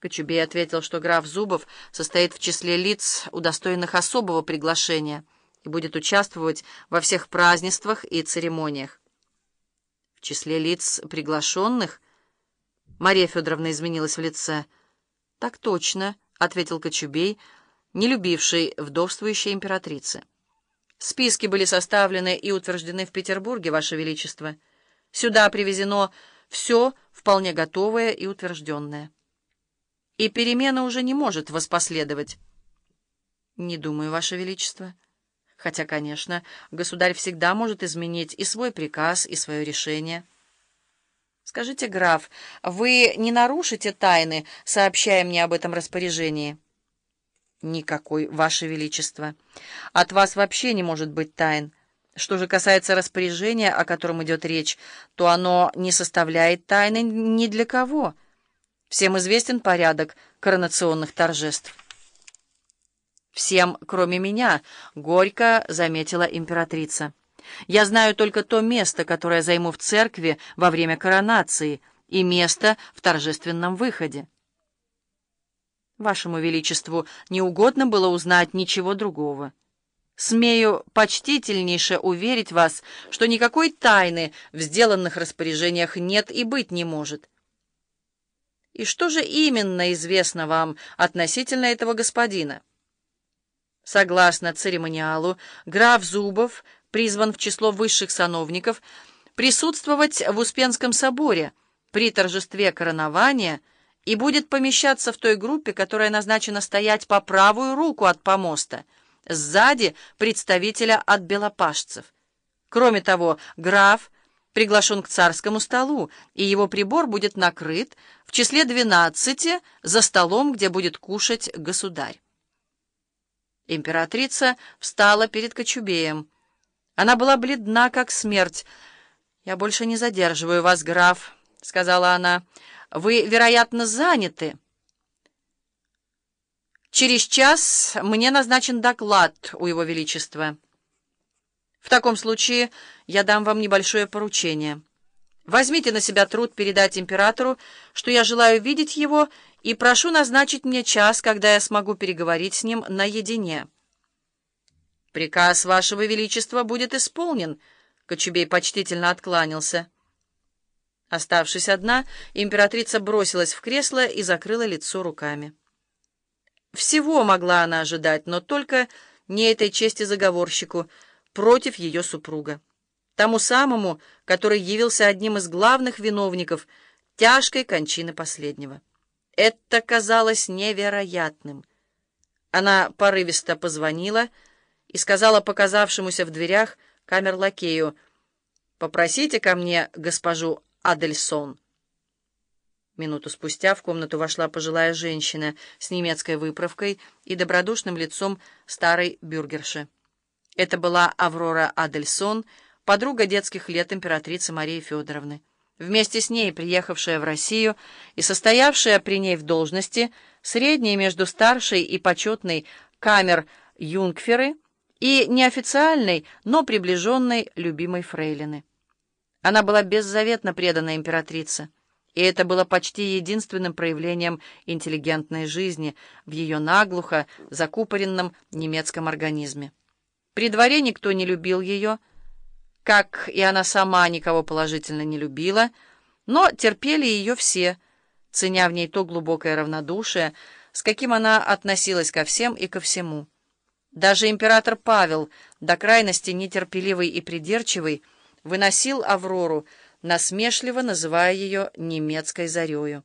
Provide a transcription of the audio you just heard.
Кочубей ответил, что граф Зубов состоит в числе лиц, удостоенных особого приглашения, и будет участвовать во всех празднествах и церемониях. В числе лиц приглашенных Мария Федоровна изменилась в лице. «Так точно», — ответил Кочубей, не любивший вдовствующей императрицы. «Списки были составлены и утверждены в Петербурге, Ваше Величество. Сюда привезено все вполне готовое и утвержденное» и перемена уже не может воспоследовать. Не думаю, Ваше Величество. Хотя, конечно, государь всегда может изменить и свой приказ, и свое решение. Скажите, граф, вы не нарушите тайны, сообщая мне об этом распоряжении? Никакой, Ваше Величество. От вас вообще не может быть тайн. Что же касается распоряжения, о котором идет речь, то оно не составляет тайны ни для кого — Всем известен порядок коронационных торжеств. «Всем, кроме меня», — горько заметила императрица. «Я знаю только то место, которое займу в церкви во время коронации, и место в торжественном выходе». «Вашему Величеству не угодно было узнать ничего другого». Смею почтительнейше уверить вас, что никакой тайны в сделанных распоряжениях нет и быть не может. И что же именно известно вам относительно этого господина? Согласно церемониалу, граф Зубов призван в число высших сановников присутствовать в Успенском соборе при торжестве коронования и будет помещаться в той группе, которая назначена стоять по правую руку от помоста, сзади представителя от белопашцев. Кроме того, граф приглашен к царскому столу, и его прибор будет накрыт в числе двенадцати за столом, где будет кушать государь. Императрица встала перед Кочубеем. Она была бледна, как смерть. «Я больше не задерживаю вас, граф», — сказала она. «Вы, вероятно, заняты». «Через час мне назначен доклад у Его Величества». В таком случае я дам вам небольшое поручение. Возьмите на себя труд передать императору, что я желаю видеть его, и прошу назначить мне час, когда я смогу переговорить с ним наедине. Приказ вашего величества будет исполнен, Кочубей почтительно откланялся. Оставшись одна, императрица бросилась в кресло и закрыла лицо руками. Всего могла она ожидать, но только не этой чести заговорщику — против ее супруга, тому самому, который явился одним из главных виновников тяжкой кончины последнего. Это казалось невероятным. Она порывисто позвонила и сказала показавшемуся в дверях камерлакею «Попросите ко мне госпожу Адельсон». Минуту спустя в комнату вошла пожилая женщина с немецкой выправкой и добродушным лицом старой бюргерши. Это была Аврора Адельсон, подруга детских лет императрицы Марии Федоровны. Вместе с ней приехавшая в Россию и состоявшая при ней в должности средней между старшей и почетной камер юнгферы и неофициальной, но приближенной любимой фрейлины. Она была беззаветно предана императрице, и это было почти единственным проявлением интеллигентной жизни в ее наглухо закупоренном немецком организме. При дворе никто не любил ее, как и она сама никого положительно не любила, но терпели ее все, ценя в ней то глубокое равнодушие, с каким она относилась ко всем и ко всему. Даже император Павел, до крайности нетерпеливый и придирчивый, выносил Аврору, насмешливо называя ее немецкой зарею.